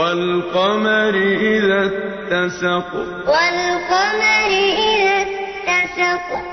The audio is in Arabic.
والقمر إذا اتسق. والقمر إذا اتسق.